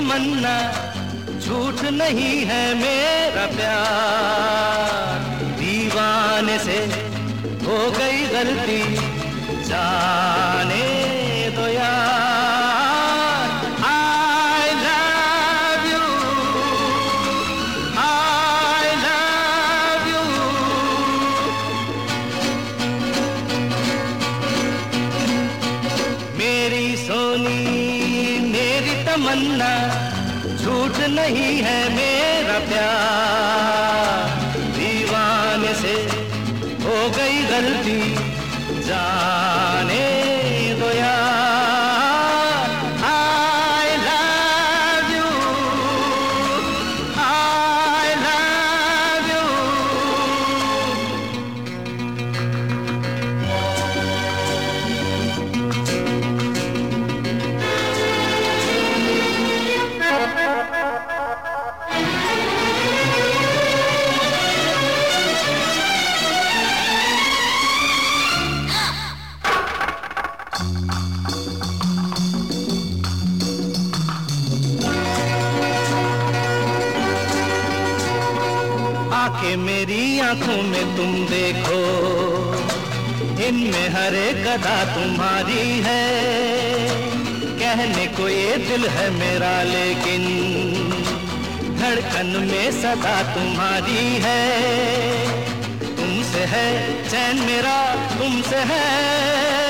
तमन्ना झूठ नहीं है मेरा प्यार। दीवाने से हो गई गलती जाने तमन्ना झूठ नहीं है मेरा प्यार। आँखें मेरी आँखों में तुम देखो। इनमें हर एक अदा तुम्हारी है। कहने को ये दिल है मेरा, लेकिन धड़कन में सदा तुम्हारी है। तुमसे है चैन मेरा, तुमसे है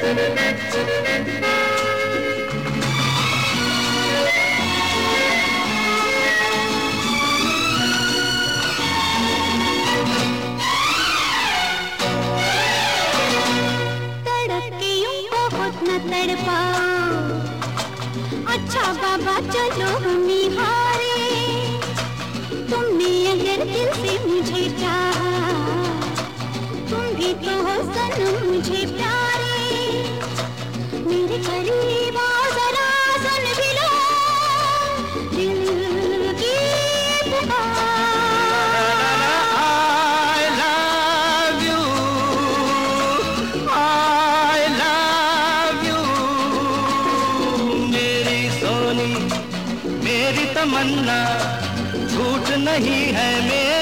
अच्छा बाबा चलो तुमने से मुझे चाहा तुम भी तो हो सनम मुझे प्यारे। तमन्ना झूठ नहीं है मेरा।